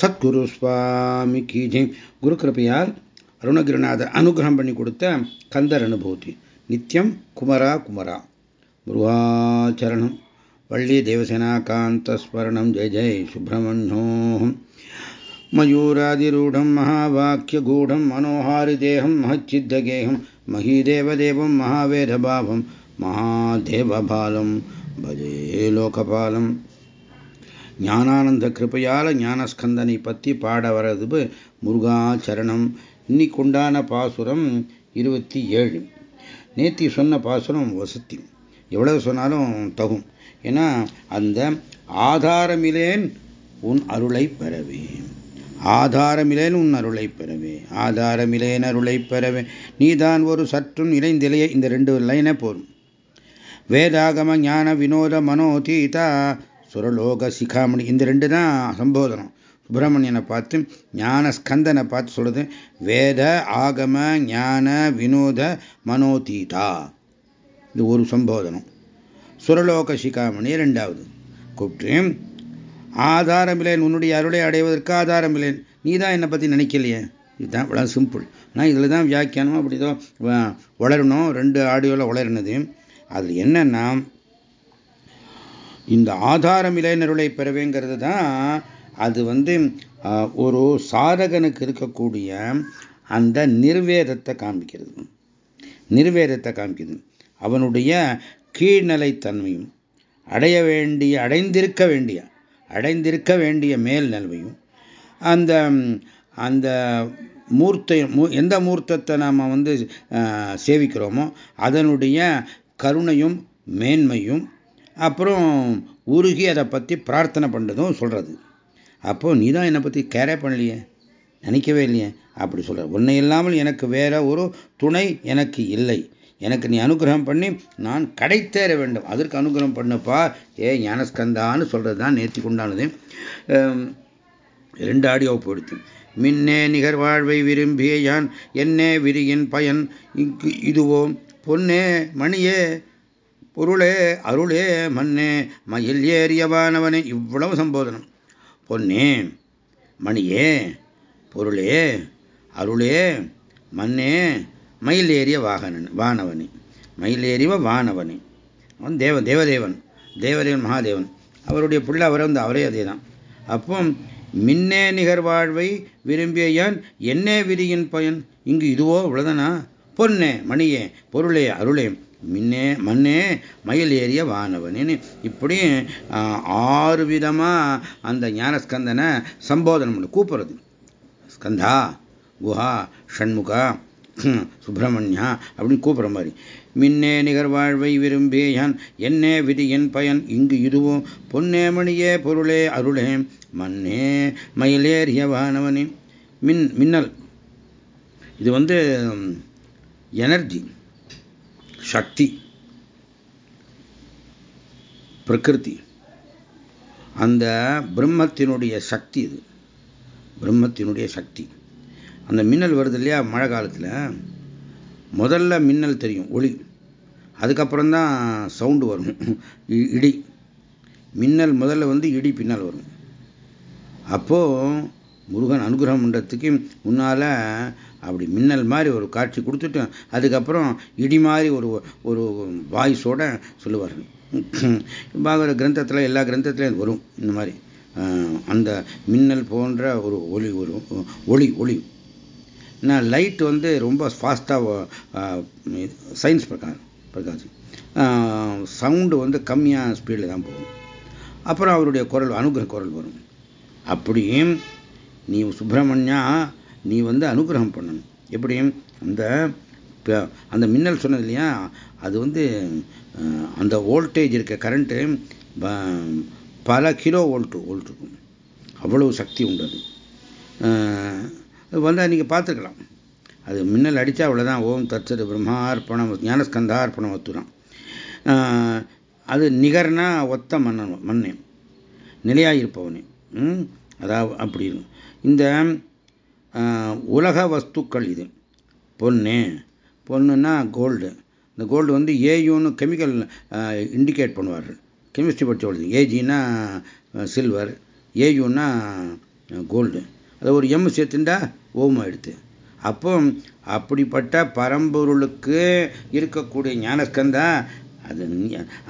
சத்குரு சுவாமி கீஜி குரு கிருப்பையால் அருணகிரிநாதர் அனுகிரகம் பண்ணி கொடுத்த கந்தர் அனுபூதி நித்தியம் குமரா குமரா முருகாச்சரணம் வள்ளி தேவசேனா காந்தஸ்மரணம் ஜெய ஜெய் சுப்பிரமணியோம் मयूरादिरूढं महावाक्यगूढं मनोहारिदेहं महच्चिद्दगेहं महीदेवदेवं महावेदभावं மகாதேவபாலம். பஜே லோகபாலம். ஞானானந்த கிருப்பையால் ஞானஸ்கந்தனை பற்றி பாட வர்றது முருகாச்சரணம். இன்னைக்குண்டான பாசுரம் இருபத்தி ஏழு. நேத்தி சொன்ன பாசுரம் வசத்தி. எவ்வளவு சொன்னாலும் தகும். ஏன்னா அந்த ஆதாரமிலேன் உன் அருளை பெறவே. ஆதாரமிலேன் உன் அருளை பெறவே. ஆதாரமிலேன் அருளை பெறவே. நீதான் ஒரு சற்றும் இணைந்திலையே இந்த ரெண்டு லைனை போரும். வேதாகம ஞான வினோத மனோதீதா. சுரலோக சிகாமணி. இந்த ரெண்டு தான் சம்போதனம் சுப்பிரமணியனை பார்த்து ஞான ஸ்கந்தனை பார்த்து சொல்லுது வேத ஆகம ஞான வினோத மனோதீதா. இது ஒரு சம்போதனம். சுரலோக சிகாமணி ரெண்டாவது கூப்பிட்டு ஆதாரமில்லேன் உன்னுடைய அருளை அடைவதற்கு ஆதாரமில்லேன் நீ தான் என்னை பற்றி நினைக்கலையே. இதுதான் இவ்வளோ சிம்பிள். ஆனால் இதில் தான் வியாக்கியானம் அப்படிதான் வளரணும். ரெண்டு ஆடியோவில் வளர்னது. அது என்னன்னா இந்த ஆதாரம் இளைஞருளை பெறவேங்கிறது தான் அது வந்து ஒரு சாதகனுக்கு இருக்கக்கூடிய அந்த நிர்வேதத்தை காமிக்கிறது. நிர்வேதத்தை காமிக்கிறது அவனுடைய கீழ்நிலைத்தன்மையும் அடைய வேண்டிய அடைந்திருக்க வேண்டிய அடைந்திருக்க வேண்டிய மேல் நிலைமையும் அந்த அந்த மூர்த்தை எந்த மூர்த்தத்தை நாம் வந்து சேவிக்கிறோமோ அதனுடைய கருணையும் மேன்மையும் அப்புறம் உருகி அதை பற்றி பிரார்த்தனை பண்ணுறதும் சொல்கிறது அப்போ நீ தான் என்னை பற்றி கேரே பண்ணலையே? நினைக்கவே இல்லையே? அப்படி சொல்கிற உன்னை இல்லாமல் எனக்கு வேற ஒரு துணை எனக்கு இல்லை. எனக்கு நீ அனுகிரகம் பண்ணி நான் கடைத்தேற வேண்டும். அதற்கு அனுகிரகம் பண்ணுப்பா. ஏ ஞானஸ்கந்தான்னு சொல்கிறது தான் நேர்த்தி கொண்டானது. ரெண்டு ஆடியோ போயிடுத்து மின்னே நிகர் வாழ்வை விரும்பிய யான் என்னே விரியின் பயன் இங்கு இதுவோ பொன்னே மணியே பொருளே அருளே மண்ணே மயில் ஏறியவானவனே இவ்வளவு சம்போதனம். பொன்னே மணியே பொருளே அருளே மண்ணே மயில் ஏறிய வாகனன் வானவனி மயில் ஏறிவ வானவனி. அவன் தேவ தேவதேவன் தேவதேவன் மகாதேவன். அவருடைய பிள்ளை அவரை வந்து அவரே அதே தான் அப்போ மின்னே நிகர் வாழ்வை விரும்பிய யான் என்னே விதியின் பயன் இங்கு இதுவோ இவ்வளோதானா பொன்னே மணியே பொருளே அருளே மின்னே மண்ணே மயில் ஏறிய வானவனேன்னு இப்படி ஆறு விதமாக அந்த ஞானஸ்கந்தனை சம்போதனம் பண்ணு கூப்பிடுறது ஸ்கந்தா குஹா ஷண்முகா சுப்பிரமணியா அப்படின்னு கூப்பிட்ற மாதிரி. மின்னே நிகர் வாழ்வை விரும்பியான் என்னே விதி என் பயன் இங்கு இதுவும். பொன்னே மணியே பொருளே அருளே மண்ணே மயிலேறிய வானவனே. மின் மின்னல். இது வந்து எனர்ஜி சக்தி பிரகிருதி. அந்த பிரம்மத்தினுடைய சக்தி இது. பிரம்மத்தினுடைய சக்தி. அந்த மின்னல் வருது இல்லையா மழை காலத்தில்? முதல்ல மின்னல் தெரியும் ஒளி. அதுக்கப்புறம் தான் சவுண்டு வரும் இடி. மின்னல் முதல்ல வந்து இடி பின்னால் வரும். அப்போது முருகன் அனுகிரகம் பண்ணுறதுக்கு முன்னால் அப்படி மின்னல் மாதிரி ஒரு காட்சி கொடுத்துட்டு அதுக்கப்புறம் இடி மாதிரி ஒரு ஒரு வாய்ஸோட சொல்லுவார். பாகவத கிரந்தத்தில் எல்லா கிரந்தத்துலேயும் வரும். இந்த மாதிரி அந்த மின்னல் போன்ற ஒரு ஒளி ஒரு ஒளி ஒளி. நான் லைட் வந்து ரொம்ப ஃபாஸ்ட்டாக சயின்ஸ் பிரகாரம் பிரகாஷ் சவுண்டு வந்து கம்மியாக ஸ்பீடில் தான் போகும். அப்புறம் அவருடைய குரல் அனுகிரக குரல் வரும். அப்படியும் நீ சுப்பிரமணியா நீ வந்து அனுகிரகம் பண்ணணும். எப்படி? அந்த அந்த மின்னல் சொன்னது இல்லையா? அது வந்து அந்த வோல்டேஜ் இருக்க கரண்ட்டு பல கிலோ வோல்ட் வோல்ட் இருக்கும். அவ்வளவு சக்தி உண்டு அது வந்தால் நீங்கள் பார்த்துக்கலாம். அது மின்னல் அடித்தா அவ்வளோதான் ஓம் தற்சது பிரம்மார்ப்பணம் ஞானஸ்கந்தார்ப்பணம் ஒத்துறான் அது நிகர்னா ஒத்த மன்னன் மண்ணே நிலையாக இருப்பவனே. அதாவது அப்படி இந்த உலக வஸ்துக்கள் இது. பொண்ணு பொண்ணுன்னா கோல்டு இந்த கோல்டு வந்து ஏயுன்னு கெமிக்கல் இண்டிகேட் பண்ணுவார். கெமிஸ்ட்ரி படித்தவர்கள் ஏஜின்னா சில்வர் ஏயுன்னா கோல்டு அது ஒரு எம் சேர்த்துண்டா ஓம் ஆயிடுது. அப்போ அப்படிப்பட்ட பரம்பொருளுக்கு இருக்கக்கூடிய ஞானஸ்கந்தா அது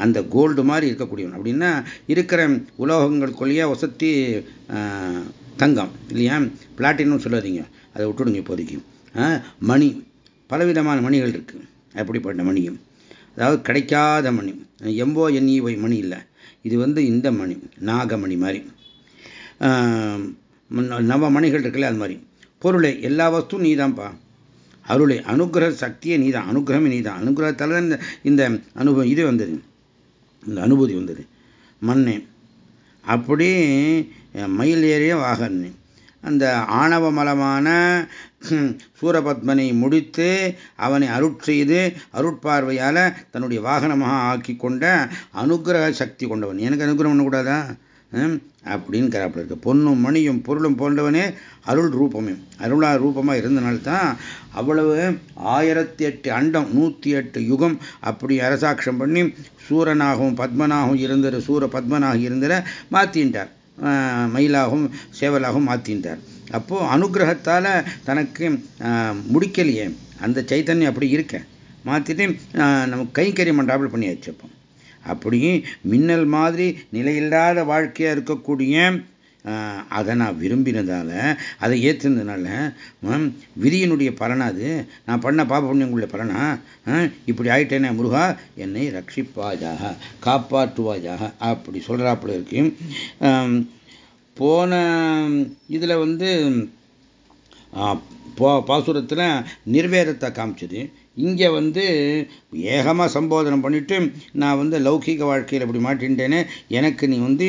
அந்த கோல்டு மாதிரி இருக்கக்கூடியவன். அப்படின்னா இருக்கிற உலோகங்களுக்குள்ளேயே வசத்தி தங்கம் இல்லையா? பிளாட்டினம் சொல்லாதீங்க. அதை விட்டுடுங்க இப்போதைக்கு. மணி. பலவிதமான மணிகள் இருக்கு. அப்படிப்பட்ட மணியும் அதாவது கிடைக்காத மணி. எம்போ என்இஒய் மணி இல்லை. இது வந்து இந்த மணி. நாகமணி மாதிரி. நவ மணிகள் இருக்குல்ல அது மாதிரி. பொருளை எல்லா வஸ்துவும் நீதான்ப்பா. அருளை அனுகிரக சக்தியே நீதான். அனுகிரகமே நீதான். அனுகிரகத்தால் தான் இந்த இந்த அனுபவம் இது வந்தது. இந்த அனுபூதி வந்தது. மண்ணே. அப்படி மயில் ஏறிய வாகன்னு. அந்த ஆணவமலமான சூரபத்மனை முடித்து அவனை அருட்செய்து அருட்பார்வையால் தன்னுடைய வாகனமாக ஆக்கி கொண்ட அனுகிரக சக்தி கொண்டவன். எனக்கு அனுகிரகம் பண்ணக்கூடாதா? அப்படின்னு கராப்பில் இருக்கு. பொண்ணும் மணியும் பொருளும் போன்றவனே அருள் ரூபமே. அருளா ரூபமாக இருந்தனால்தான் அவ்வளவு ஆயிரத்தி எட்டு அண்டம் நூற்றி எட்டு யுகம் அப்படி அரசாட்சம் பண்ணி சூரனாகவும் பத்மனாகவும் இருந்தது சூர பத்மனாக இருந்தத மாற்றின்றார் மயிலாகவும் சேவலாகவும் மாற்றின்றார் அப்போது அனுகிரகத்தால் தனக்கு முடிக்கலையே. அந்த சைத்தன்யம் அப்படி இருக்க. மாற்றிட்டு நமக்கு கைங்கறி மண்டாபிள் பண்ணி வச்சுப்போம் அப்படியும் மின்னல் மாதிரி நிலையில்லாத வாழ்க்கையாக இருக்கக்கூடிய அதை நான் விரும்பினதால் அதை ஏற்றுனதுனால விதியினுடைய பலனா அது. நான் பண்ண பாப புண்ணியங்களுடைய பலனா? இப்படி ஆயிட்டேனே முருகா என்னை ரட்சிப்பாயாக காப்பாற்றுவாயாக அப்படி சொல்கிறாப்புல இருக்கு. போன இதில் வந்து பாசுரத்தில் நிர்வேதத்தை காமிச்சது. இங்கே வந்து ஏகமாக சம்போதனம் பண்ணிட்டு நான் வந்து லௌகீக வாழ்க்கையில் அப்படி மாட்டின்றேனே எனக்கு நீ வந்து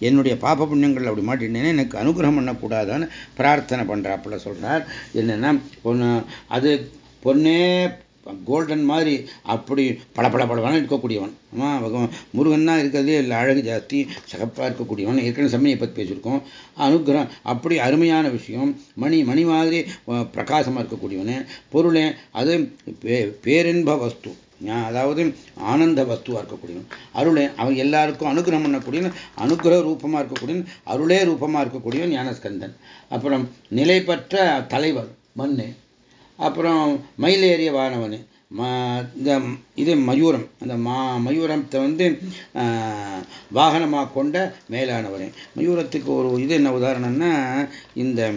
என்னுடைய பாப புண்ணியங்கள் அப்படி மாட்டின்றேனே எனக்கு அனுகிரகம் பண்ணக்கூடாதான்னு பிரார்த்தனை பண்ணுறாப்புல சொல்கிறார் என்னென்னா பொண்ணு அது பொண்ணே கோல்டன் மாதிரி அப்படி பளபள பளபளன்னு இருக்கக்கூடியவன். ஆமாம் பகவான் முருகன்னா இருக்கிறதே இல்லை அழகு ஜாஸ்தி சகப்பாக இருக்கக்கூடியவன் ஏற்கனவே செம்மையை பற்றி பேசியிருக்கோம். அனுகிரகம் அப்படி அருமையான விஷயம். மணி மணி மாதிரி பிரகாசமாக இருக்கக்கூடியவன். பொருளே அது பேரின்ப வஸ்து. அதாவது ஆனந்த வஸ்துவாக இருக்கக்கூடியவன். அருளே அவன் எல்லாருக்கும் அனுகிரகம் பண்ணக்கூடியவன் அனுகிரக ரூபமாக இருக்கக்கூடியவன் அருளே ரூபமாக இருக்கக்கூடியவன் ஞானஸ்கந்தன். அப்புறம் நிலைப்பற்ற தலைவர் மண்ணு அப்புறம் மயிலேறிய வானவன். இந்த இது மயூரம். அந்த மா மயூரத்தை வந்து வாகனமாக கொண்ட மேலானவன். மயூரத்துக்கு ஒரு இது என்ன உதாரணம்னா இந்த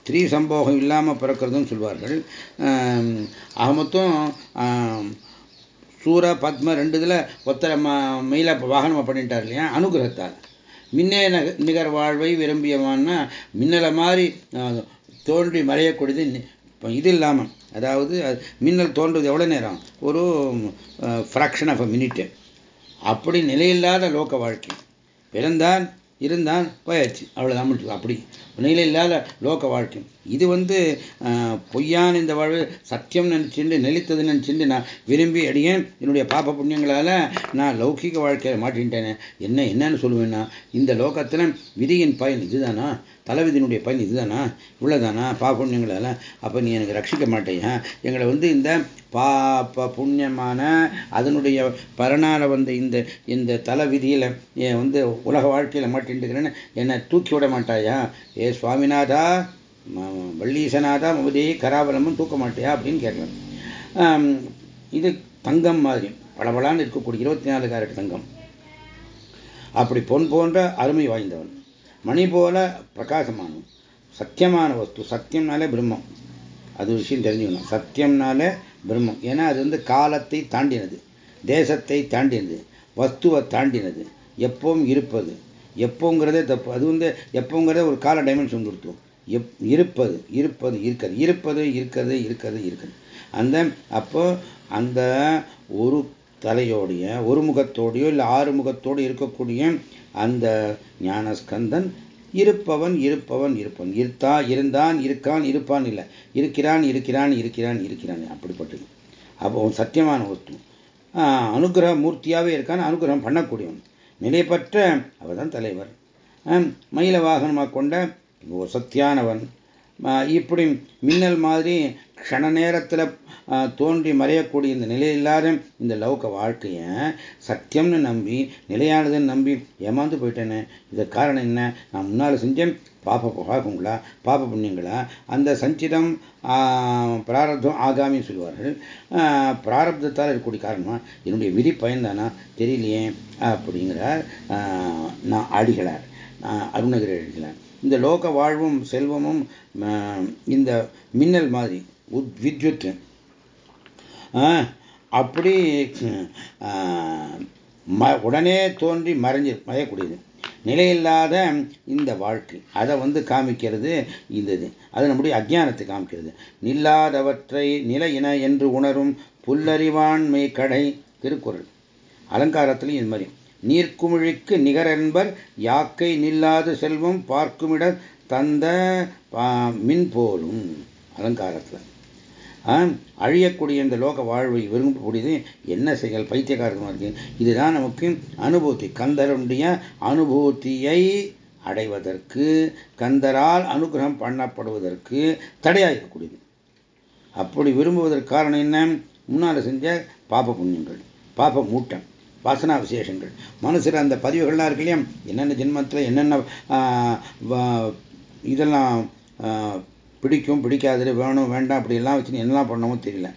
ஸ்திரீ சம்போகம் இல்லாமல் பிறக்கிறதுன்னு சொல்வார்கள். ஆக மொத்தம் சூர பத்ம ரெண்டு இதில் ஒத்தரை மயில வாகனமாக பண்ணிட்டார் இல்லையா? அனுகிரகத்தால். மின்னே நிகர் வாழ்வை விரும்பியவான்னா மின்னலை மாதிரி தோன்றி மறையக்கூடியது இப்போ இது இல்லாமல் அதாவது மின்னல் தோன்றது எவ்வளோ நேரம்? ஒரு ஃப்ராக்ஷன் ஆஃப் அ மினிட்டு அப்படி நிலையில்லாத லோக வாழ்க்கை. பிறந்தான் இருந்தால் போயாச்சு. அவ்வளோதான் முடிச்சு அப்படி உண்மையில் இல்லாத லோக வாழ்க்கை. இது வந்து பொய்யான இந்த வாழ்வு சத்தியம் நினச்சிண்டு நெளித்தது நினச்சிண்டு நான் விரும்பி அடியேன். என்னுடைய பாப்ப புண்ணியங்களால் நான் லௌகிக வாழ்க்கையில் மாட்டின்ட்டேனே என்ன என்னன்னு சொல்லுவேன்னா இந்த லோகத்தில் விதியின் பயன் இதுதானா? தலைவிதியினுடைய பயன் இதுதானா? இவ்வளோதானா பாப புண்ணியங்களால். அப்போ நீ எனக்கு ரட்சிக்க மாட்டேயா? எங்களை வந்து இந்த பாப்ப புண்ணியமான அதனுடைய பரணால வந்த இந்த இந்த தலை விதியில் வந்து உலக வாழ்க்கையில் மாட்டின்ட்டுக்கிறேன்னு என்னை தூக்கி விட மாட்டாயா? ஏ சுவாமிநாதா வள்ளீசநாதா மமதே கராவலமும் தூக்க மாட்டியா அப்படின்னு கேட்கலாம் இது தங்கம் மாதிரி பளபளான்னு இருக்கக்கூடிய இருபத்தி நாலு கேரட் தங்கம். அப்படி பொன் போன்ற அருமை வாய்ந்தவன். மணி போல பிரகாசமானவன். சத்தியமான வஸ்து சத்தியம்னாலே பிரம்மம். அது விஷயம் தெரிஞ்சுக்கணும். சத்தியம்னாலே பிரம்மம். ஏன்னா அது வந்து காலத்தை தாண்டினது தேசத்தை தாண்டினது வஸ்துவை தாண்டினது எப்பவும் இருப்பது. எப்போங்கிறதே தப்பு. அது வந்து எப்போங்கிறத ஒரு கால டைமென்ஷன் கொடுத்தோம் எப் இருப்பது இருப்பது இருக்கிறது. இருப்பது இருக்கிறது இருக்கிறது இருக்குது அந்த அப்போ அந்த ஒரு தலையோடைய ஒரு முகத்தோடையோ இல்லை ஆறு முகத்தோடு இருக்கக்கூடிய அந்த ஞானஸ்கந்தன் இருப்பவன் இருப்பவன் இருப்பவன் இருத்தா இருந்தான் இருக்கான் இருப்பான் இல்லை. இருக்கிறான் இருக்கிறான் இருக்கிறான் இருக்கிறான். அப்படிப்பட்டது. அப்போ சத்தியமான வஸ்து அனுகிரக மூர்த்தியாகவே இருக்கான் அனுகிரகம் பண்ணக்கூடியவன். நிலைப்பற்ற அவர் தான் தலைவர் மயில வாகனமாக கொண்ட சத்தியானவன். இப்படி மின்னல் மாதிரி க்ஷண நேரத்தில் தோன்றி மறையக்கூடிய இந்த நிலையில்லாத இந்த லௌக வாழ்க்கையை சத்தியம்னு நம்பி நிலையானதுன்னு நம்பி ஏமாந்து போயிட்டேன்னு இது காரணம் என்ன? நான் முன்னால் செஞ்சேன் பாப பாபங்களா பாப புண்ணியங்களா? அந்த சஞ்சிதம் பிராரப்தம் ஆகாமின்னு சொல்லுவார்கள். பிராரப்தத்தால் இருக்கக்கூடிய காரணமாக என்னுடைய விதி பயன்தானா? தெரியலையே அப்படிங்கிறார். நான் அடிகளார். அருணகிரி அடிகளார். இந்த லோக வாழ்வும் செல்வமும் இந்த மின்னல் மாதிரி உத் வித்யுத் அப்படி உடனே தோன்றி மறைஞ்சு மறையக்கூடியது நிலையில்லாத இந்த வாழ்க்கை. அதை வந்து காமிக்கிறது இந்த இது அது நம்முடைய அஜானத்தை காமிக்கிறது. நில்லாதவற்றை நிலையின என்று உணரும் புல்லறிவாண்மை கடை திருக்குறள். அலங்காரத்திலையும் இது மாதிரி. நீர்க்குமிழிக்கு நிகரென்பர் யாக்கை நில்லாத செல்வம் பார்க்குமிட தந்த மின் போலும். அலங்காரத்தில். அழியக்கூடிய இந்த லோக வாழ்வை விரும்பக்கூடியது என்ன செயல் பைத்தியகாரமாக இருக்கு இதுதான் நமக்கு அனுபூதி. கந்தருடைய அனுபூதியை அடைவதற்கு கந்தரால் அனுகிரகம் பண்ணப்படுவதற்கு தடையாகக்கூடியது அப்படி விரும்புவதற்கு காரணம் என்ன? முன்னால் செஞ்ச பாப புண்ணியங்கள் பாப மூட்டம் வாசனா விசேஷங்கள் மனசில் அந்த பதிவுகள்லாம் இருக்கு இல்லையா? என்னென்ன ஜென்மத்தில் என்னென்ன இதெல்லாம் பிடிக்கும் பிடிக்காது வேணும் வேண்டாம் அப்படிலாம் வச்சு என்னெல்லாம் பண்ணவும் தெரியல.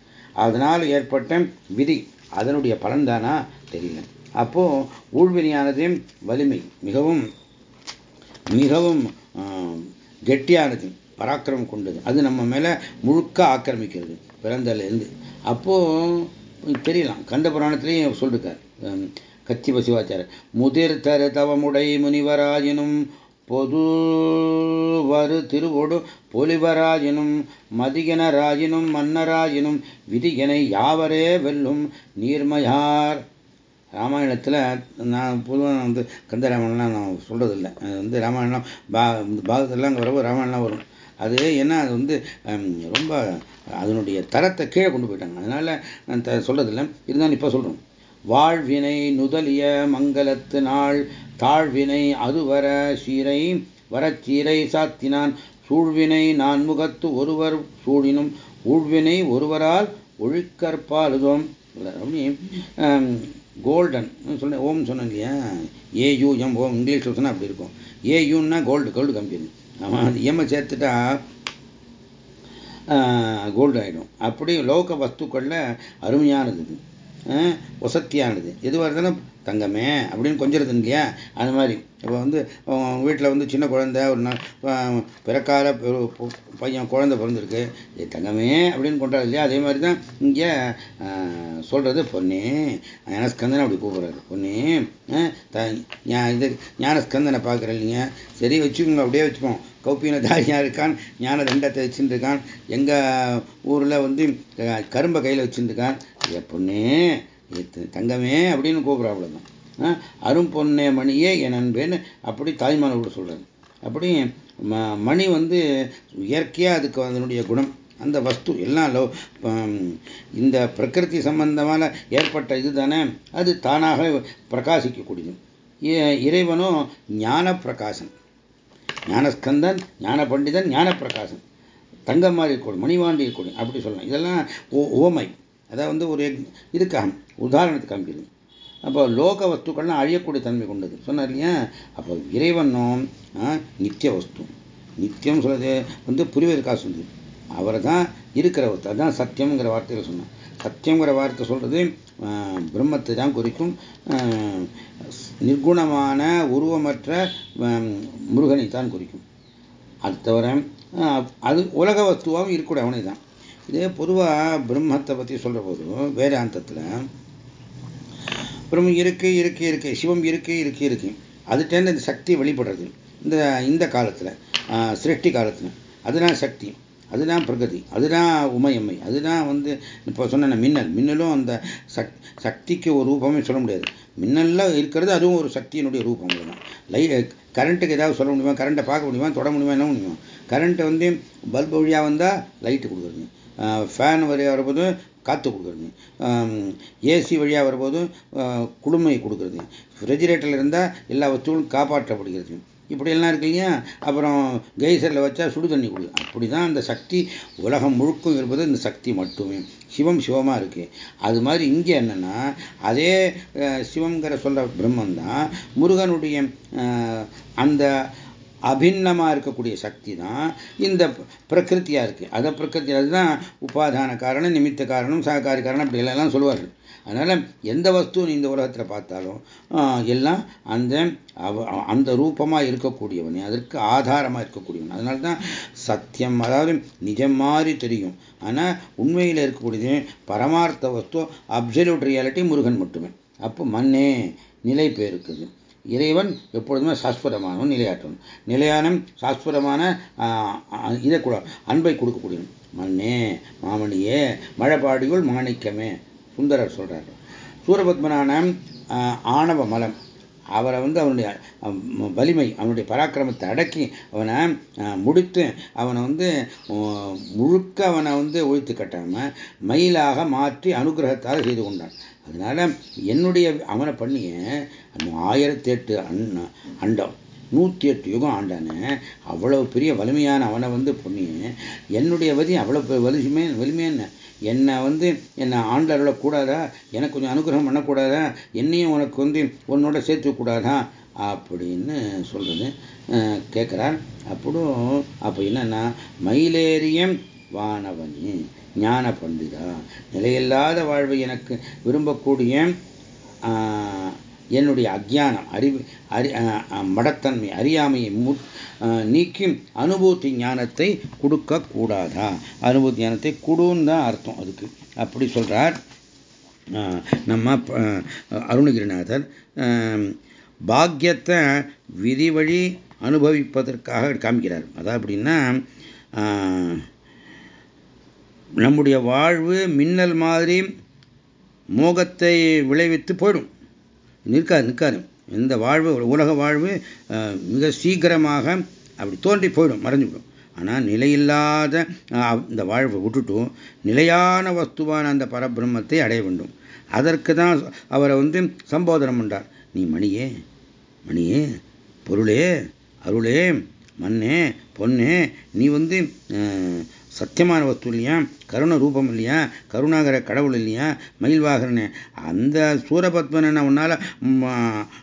அதனால் ஏற்பட்ட விதி அதனுடைய பலன் தானா தெரியல. அப்போ ஊழ்வினியானது வலிமை மிகவும் மிகவும் கெட்டியானது பராக்கிரமம் கொண்டது. அது நம்ம மேலே முழுக்க ஆக்கிரமிக்கிறது பிறந்தலேருந்து அப்போது தெரியலாம். கந்த புராணத்திலையும் சொல்லிருக்கார். கத்தி பசிவாச்சாரர். முதிர் தரு தவமுடை முனிவராயினும் பொது அவ்வாறு திருவொடு பொலிவராயினும் மதியனராயினும் மன்னராயினும் விதியனை யாவரே வெல்லும் நீர்மையார். ராமாயணத்தில் நான் பொதுவாக வந்து கந்தராமாயணம்லாம் நான் சொல்கிறதில்ல அது வந்து ராமாயணம் பா பாகத்திலாம் அங்கே வரப்போ ராமாயணம்லாம் வரும். அது ஏன்னா அது வந்து ரொம்ப அதனுடைய தரத்தை கீழே கொண்டு போயிட்டாங்க. அதனால் நான் சொல்கிறதில்ல இருந்தாலும் இப்போ சொல்கிறோம் வாழ்வினை நுதலிய மங்களத்து நாள் தாழ்வினை அதுவர சீரை வரச்சீரை சாத்தினான். சூழ்வினை நான் முகத்து ஒருவர் சூழினும் ஊழ்வினை ஒருவரால் ஒழுக்கற்பாலுதோம். அப்படி கோல்டன் சொன்னேன் ஓம் சொன்னேன் இல்லையா ஏயூ எம் ஓம் இங்கிலீஷில் சொன்னால் அப்படி இருக்கும். ஏயூன்னா கோல்டு கோல்டு கம்பெனி ஆமாம் அது. எம்மை சேர்த்துட்டா கோல்டு ஆகிடும் அப்படி லோக வஸ்துக்களில் அருமையானது இது எதுவாக இருந்தாலும் தங்கமே அப்படின்னு கொஞ்சிருது இல்லையா? அது மாதிரி. இப்போ வந்து வீட்டில் வந்து சின்ன குழந்தை ஒரு நாள் பிறக்கால பையன் குழந்தை பிறந்திருக்கு. இது தங்கமே அப்படின்னு கொண்டாது இல்லையா? அதே மாதிரி தான் இங்கே சொல்கிறது பொன்னே. ஞானஸ்கந்தனை அப்படி கூப்பிட்றாரு. பொண்ணு இது ஞானஸ்கந்தனை பார்க்குறேன் இல்லைங்க. சரி வச்சுக்கோங்க அப்படியே வச்சுப்போம். கௌப்பின தாரியாக இருக்கான் ஞான தண்டத்தை வச்சுட்டு இருக்கான் எங்கள் ஊரில் வந்து கரும்பை கையில் வச்சுட்டு இருக்கான் பொண்ணே தங்கமே அப்படின்னு கூப்பிட்றா அவ்வளோதான் அரும் பொண்ணே மணியே என் அன்பேன்னு அப்படி தாய்மான கூட சொல்கிறாரு அப்படி மணி வந்து இயற்கையாக அதுக்கு அதனுடைய குணம். அந்த வஸ்து எல்லாம் லவ் இந்த பிரகிருதி சம்பந்தமான ஏற்பட்ட இது தானே அது தானாக பிரகாசிக்கக்கூடியது. இறைவனும் ஞான பிரகாசன் ஞானஸ்கந்தன் ஞான பண்டிதன் ஞான பிரகாசன் தங்கம் மாதிரி இருக்கக்கூடும் மணிவாண்டி இருக்கக்கூடும் அப்படி சொல்லலாம். இதெல்லாம் ஓமை. அதாவது வந்து ஒரு இதுக்காக உதாரணத்துக்கு காமிக்கிறது அப்போ லோக வஸ்துக்கள்லாம் அழியக்கூடிய தன்மை கொண்டது. சொன்னார் இல்லையா? அப்போ இறைவனும் நித்திய வஸ்து. நித்தியம் சொல்றது வந்து புரிவதற்காக சொல்லுது அவர் தான் இருக்கிற வஸ்து. அதுதான் சத்தியம்ங்கிற வார்த்தையில் சொன்னார். சத்தியங்கிற வார்த்தை சொல்றது பிரம்மத்தை தான் குறிக்கும். நிர்குணமான உருவமற்ற முருகனை தான் குறிக்கும். அது தவிர அது உலக வஸ்துவாகவும் இருக்கக்கூடிய அவனை தான் இதே பொதுவாக பிரம்மத்தை பற்றி சொல்கிற போது வேதாந்தத்தில் பிரம்மம் இருக்கு இருக்கு இருக்கு சிவம் இருக்கு இருக்கு இருக்கு. அதுட்டேருந்து இந்த சக்தி வெளிப்படுறது? இந்த இந்த காலத்தில் சிருஷ்டி காலத்தில். அதுதான் சக்தி அதுதான் பிரகதி அதுதான் உமையம்மை அதுதான் வந்து இப்போ சொன்ன மின்னல். மின்னலும் அந்த சக் சக்திக்கு ஒரு ரூபமே சொல்ல முடியாது. மின்னல்லாம் இருக்கிறது அதுவும் ஒரு சக்தியினுடைய ரூபம் தான் லை கரண்ட்டுக்கு ஏதாவது சொல்ல முடியுமா? கரண்ட்டை பார்க்க முடியுமா? தொட முடியுமா? என்ன முடியும்? கரண்ட்டை வந்து பல்ப் வழியாக வந்தால் லைட்டு கொடுக்குறது. ஃபேன் வழியாக வரும்போது காற்று கொடுக்குறது. ஏசி வழியாக வரும்போது குளுமை கொடுக்குறது. ரெஃப்ரிஜிரேட்டரில் இருந்தால் எல்லா வஸ்துகளும் காப்பாற்றப்படுகிறது. இப்படியெல்லாம் இருக்கு இல்லையா? அப்புறம் கெய்சரில் வச்சா சுடு தண்ணி குடி அப்படி தான் அந்த சக்தி உலகம் முழுக்கும் இருப்பது இந்த சக்தி மட்டுமே. சிவம் சிவமாக இருக்கு. அது மாதிரி இங்கே என்னன்னா அதே சிவங்கிற சொல்கிற பிரம்மன் தான் முருகனுடைய அந்த அபிண்ணமாக இருக்கக்கூடிய சக்தி தான் இந்த பிரகிருத்தியாக இருக்குது அதை பிரகிருத்தி அதுதான் உபாதான காரணம் நிமித்த காரணம் சககாரி காரணம் அப்படி எல்லாம் சொல்லுவார்கள் அதனால் எந்த வஸ்து இந்த உலகத்தில் பார்த்தாலும் எல்லாம் அந்த அந்த ரூபமாக இருக்கக்கூடியவன் அதற்கு ஆதாரமாக இருக்கக்கூடியவன். அதனால தான் சத்தியம் அதாவது நிஜம் மாதிரி தெரியும். ஆனால் உண்மையில் இருக்கக்கூடியது பரமார்த்த வஸ்து அப்சல்யூட் ரியாலிட்டி முருகன் மட்டுமே. அப்போ மண்ணே நிலை பெயருக்குது. இறைவன் எப்பொழுதுமே சாஸ்வதமானவன் நிலையாற்றவன். நிலையான சாஸ்வதமான இதை கூட அன்பை கொடுக்கக்கூடியவன். மண்ணே மாமணியே மழைப்பாடியுள் மாணிக்கமே சுந்தரர் சொல்றார். சூரபத்மனான ஆணவ மலம். அவரை வந்து அவனுடைய வலிமை அவனுடைய பராக்கிரமத்தை அடக்கி அவனை முடித்து அவனை வந்து முழுக்க அவனை வந்து ஒழித்து கட்டாம மயிலாக மாற்றி அனுகிரகத்தால் செய்து கொண்டான். அதனால் என்னுடைய அவனை பண்ணிய ஆயிரத்தி எட்டு அண்ண அண்டம் நூற்றி எட்டு யுகம் ஆண்டானே அவ்வளவு பெரிய வலிமையான அவனை வந்து பொண்ணிய என்னுடைய வதி அவ்வளோ வலிமை வலிமையான என்னை? வந்து என்னை ஆண்டருள கூடாதா? எனக்கு கொஞ்சம் அனுகிரகம் பண்ணக்கூடாதா? என்னையும் உனக்கு வந்து உன்னோட சேர்த்து கூடாதா? அப்படின்னு சொல்கிறது கேட்குறார் அப்படும் அப்போ என்னன்னா மயிலேரியம் வானவனி ஞான பண்டிதா. நிலையில்லாத வாழ்வை எனக்கு விரும்பக்கூடிய என்னுடைய அஜானம் அறிவு அறி மடத்தன்மை அறியாமையை நீக்கி அனுபூத்தி ஞானத்தை கொடுக்கக்கூடாதா? அனுபூத்தி அனுபூதி ஞானத்தை கொடுன்னு தான் அர்த்தம் அதுக்கு. அப்படி சொல்றார் நம்ம அருணகிரிநாதர். பாக்கியத்தை விதி வழி அனுபவிப்பதற்காக காமிக்கிறார். அதான் அப்படின்னா நம்முடைய வாழ்வு மின்னல் மாதிரி மோகத்தை விளைவித்து போயிடும். நிற்காது நிற்காது. இந்த வாழ்வு உலக வாழ்வு மிக சீக்கிரமாக அப்படி தோன்றி போயிடும் மறைஞ்சுவிடும். ஆனால் நிலையில்லாத இந்த வாழ்வை விட்டுட்டும் நிலையான வஸ்துவான அந்த பரபிரம்மத்தை அடைய வேண்டும். அதற்கு தான் அவரை வந்து சம்போதனம் பண்ணார் நீ மணியே மணியே பொருளே அருளே மண்ணே பொண்ணே நீ வந்து சத்தியமான வஸ்து இல்லையா கருண ரூபம் இல்லையா கருணாகர கடவுள் இல்லையா மயில்வாகரனே. அந்த சூரபத்மனை உன்னால்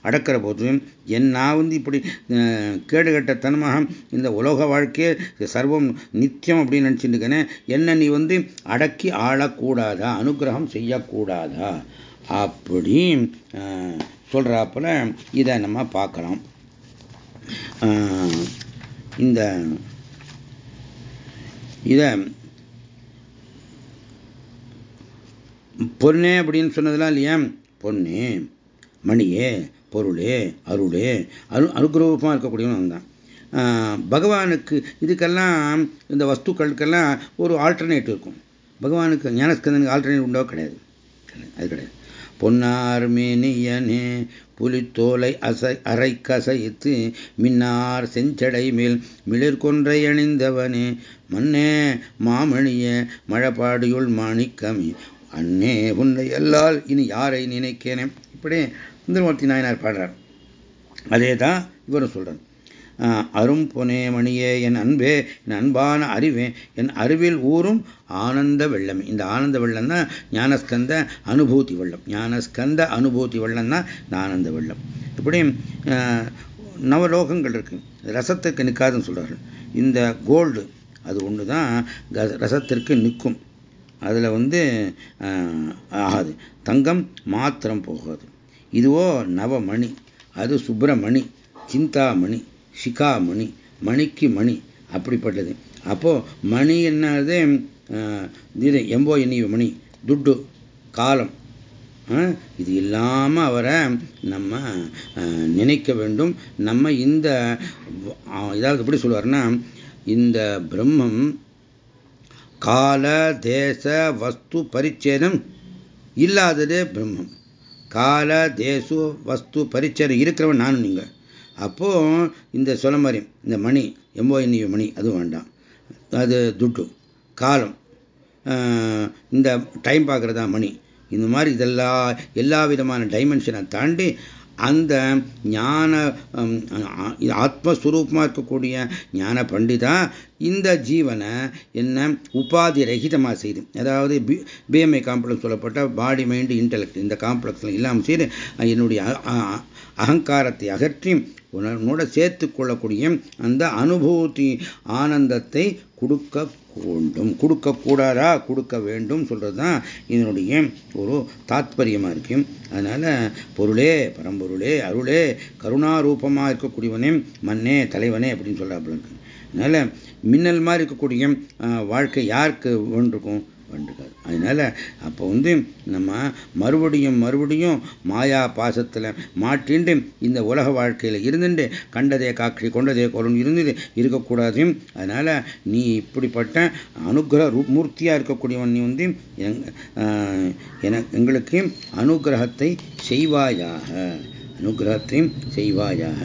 அடக்கிற போது என் நான் வந்து இப்படி கேடுகட்டத்தனமாக இந்த உலக வாழ்க்கையே சர்வம் நித்தியம் அப்படின்னு நினச்சிட்டு என்ன நீ வந்து அடக்கி ஆளக்கூடாதா? அனுகிரகம் செய்யக்கூடாதா? அப்படி சொல்கிறாப்புல இதை நம்ம பார்க்கலாம். இந்த இத பொண்ணே அப்படின்னு சொன்னதெல்லாம் இல்லையா? பொண்ணு மணியே பொருளே அருளே அரு அனுகிரகமாக இருக்கக்கூடியவன் தான் பகவானுக்கு இதுக்கெல்லாம் இந்த வஸ்துக்களுக்கெல்லாம் ஒரு ஆல்டர்னேட் இருக்கும். பகவானுக்கு ஞானஸ்கந்தனுக்கு ஆல்டர்னேட் உண்டோ கிடையாது. அது கிடையாது. பொன்னார் மேனியனே புலித்தோலை அசை அரை கசைத்து மின்னார் செஞ்சடை மேல் மிளிர்கொன்றை அணிந்தவனே மன்னே மாமணிய மழப்பாடியுள் மாணிக்கமி அன்னே உன்னை எல்லால் இனி யாரை நினைக்கேனே? இப்படி சுந்தரமூர்த்தி நாயனார் பாடுறார். அதே தான் இவரும் சொல்றார். அரும் பொனே மணியே என் அன்பே என் அன்பான அறிவே என் அறிவில் ஊறும் ஆனந்த வெள்ளம். இந்த ஆனந்த வெள்ளம் தான் ஞானஸ்கந்த அனுபூதி வெள்ளம். ஞானஸ்கந்த அனுபூதி வெள்ளம் தான் இந்த ஆனந்த வெள்ளம். இப்படி நவலோகங்கள் இருக்கு. ரசத்துக்கு நிற்காதுன்னு சொல்றார்கள். இந்த கோல்டு அது ஒன்று தான் ரசத்திற்கு நிற்கும். அதில் வந்து ஆகாது. தங்கம் மாத்திரம் போகாது. இதுவோ நவமணி. அது சுப்பிரமணி சிந்தாமணி சிகாமணி மணிக்கு மணி அப்படிப்பட்டது. அப்போது மணி என்னது? இது எம்போ எண்ணி மணி. துட்டு காலம். இது இல்லாமல் அவரை நம்ம நினைக்க வேண்டும். நம்ம இந்த இதாவது எப்படி சொல்லுவார்னா இந்த பிரம்மம் கால தேச வஸ்து பரிச்சேதம் இல்லாததே பிரம்மம். கால தேசு வஸ்து பரிச்சேதம் இருக்கிறவன் நானும் நீங்கள் அப்போ இந்த சொல்ல மாதிரி இந்த மணி எம்போ மணி அதுவும் வேண்டாம். அது துட்டு காலம். இந்த டைம் பார்க்குறதா மணி. இந்த மாதிரி இதெல்லாம் எல்லா விதமான டைமென்ஷனை தாண்டி அந்த ஞான ஆத்மஸ்வரூபமாக இருக்கக்கூடிய ஞான பண்டிதா இந்த ஜீவனை என்ன உபாதி ரகிதமாக செய்து அதாவது பிஎம்ஐ காம்ப்ளெக்ஸ் சொல்லப்பட்ட பாடி மைண்டு இன்டெலெக்ட் இந்த காம்ப்ளெக்ஸில் இல்லாமல் செய்து என்னுடைய அகங்காரத்தை அகற்றி உன்னோட சேர்த்து கொள்ளக்கூடிய அந்த அனுபூதி ஆனந்தத்தை கொடுக்க வேண்டும். கொடுக்கக்கூடாதா? கொடுக்க வேண்டும் சொல்கிறது தான் இதனுடைய ஒரு தாத்பரியமாக இருக்கு. அதனால் பொருளே பரம்பொருளே அருளே கருணாரூபமாக இருக்கக்கூடியவனே மண்ணே தலைவனே அப்படின்னு சொல்கிறாப்புல இருக்கு. அதனால் மின்னல் மாதிரி இருக்கக்கூடிய வாழ்க்கை யாருக்கு வேண்டிருக்கும்? பண்ணிருக்காரு அதனால் அப்போ வந்து நம்ம மறுபடியும் மறுபடியும் மாயா பாசத்தில் மாட்டிண்டு இந்த உலக வாழ்க்கையில் இருந்துட்டு கண்டதே காட்சி கொண்டதே கொலன் இருந்தது இருக்கக்கூடாது. அதனால் நீ இப்படிப்பட்ட அனுகிரக மூர்த்தியாக இருக்கக்கூடியவன் நீ வந்து எங்களுக்கு அனுகிரகத்தை செய்வாயாக. அனுகிரகத்தையும் செய்வாயாக.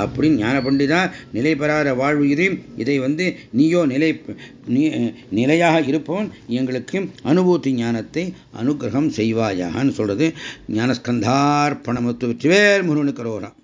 அப்படின்னு ஞான பண்டிதா நிலை பெறாத வாழ்வு இதை. வந்து நீயோ நிலை நிலையாக இருப்பவன் எங்களுக்கு அனுபூத்தி ஞானத்தை அனுகிரகம் செய்வாயாகன்னு சொல்றது. ஞானஸ்கந்தார்ப்பணமத்து வெற்றிவேல் முருகனுக்கு ரோகம்